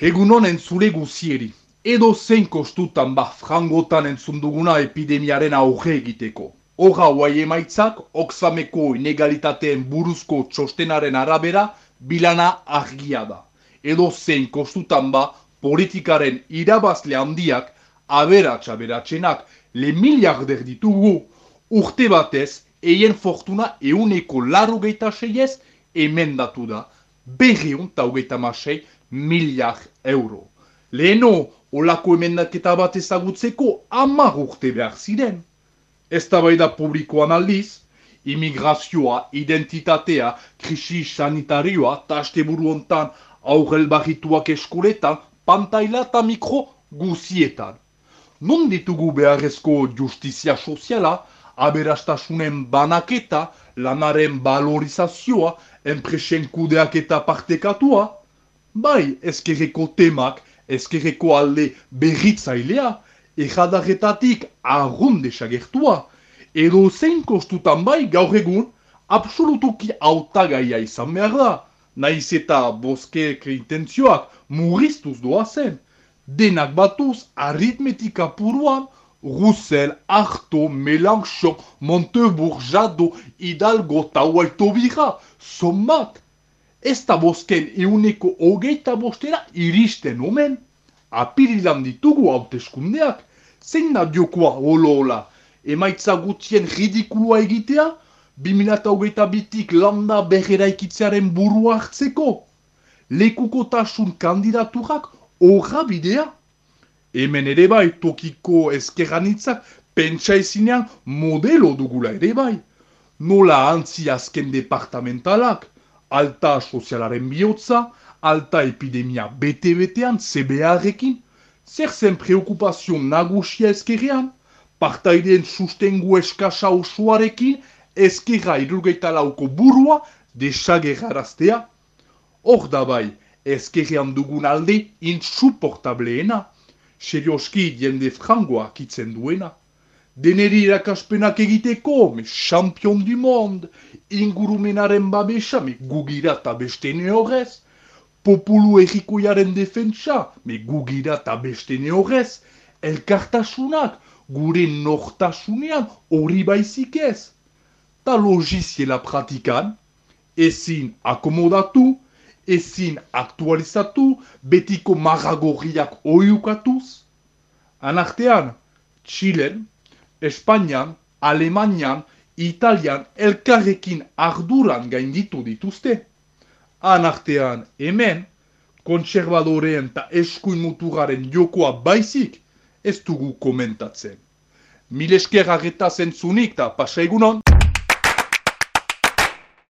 Egun honen zure guzieri, edo zein kostutan ba frangotan entzun epidemiaren auge egiteko. Horra guai emaitzak, oksameko inegalitateen buruzko txostenaren arabera, bilana argia da. Edo zein kostutan ba, politikaren irabazle handiak, aberatsa beratxenak, le miliarder ditugu, urte batez, eien fortuna euneko larro geita seiez, emendatu da, berriun eta hogeita masei miliar euro. Leheno, olako emendaketa bat ezagutzeko amar urte behar ziren. Ez da publikoan aldiz, imigrazioa, identitatea, krisi sanitarioa, eta haste buru hontan aurrel barrituak eskuletan, pantaila eta mikro guzietan. Non ditugu beharrezko justizia soziala, aberastasunen banaketa, lanaren valorizazioa, enpresen kudeak eta partekatua? Bai, ezkerreko temak, ezkerreko alde berritzailea, erradarretatik arrun desagertua. Edo zein kostutan bai gaur egun, absolutuki autagaia izan behar da. Naiz eta boske intentzioak murriztuz doa zen. Denak batuz aritmetika puruan, Russell, Arto, Melanchon, Montebourg, Jado, Hidalgo eta Huaitobira, somat. Ez da bosken euneko hogeita bostera iristen omen. Apirilan ditugu hauteskundeak. Zein da diokoa holo Emaitza gutien ridikulua egitea? 2008 bitik landa berrera ikitzearen buru hartzeko? Lekuko tasun kandidaturak horra bidea? Hemen ere bai, tokiko ezkerranitzak pentsa ezinean modelo dugula ere bai. Nola antzi azken departamentalak, alta sozialaren bihotza, alta epidemia bete-betean, CBA-rekin, zer zen preokupazio nagusia ezkerrean, partaideen sustengu eskasa osoarekin, ezkerra irrugeita lauko burua desagerraraztea. Hor da bai, ezkerrean dugun alde insuportableena serioski jende frangoa kitzen duena. Deneri irakaspenak egiteko, me champion du monde, ingurumenaren babesa, me gugira eta beste horrez, populu errikoiaren defentsa, me gugira eta beste horrez, elkartasunak, gure nortasunean hori baizik ez. Ta logiziela pratikan, ezin akomodatu, ezin aktualizatu, betiko marragorriak oiukatuz. Anartean, Txilen, Espainian, Alemanian, Italian, elkarrekin arduran gainditu dituzte. Anartean, hemen, kontserbadoreen eta eskuin muturaren jokoa baizik, ez dugu komentatzen. Milesker arreta zentzunik eta pasa egunon!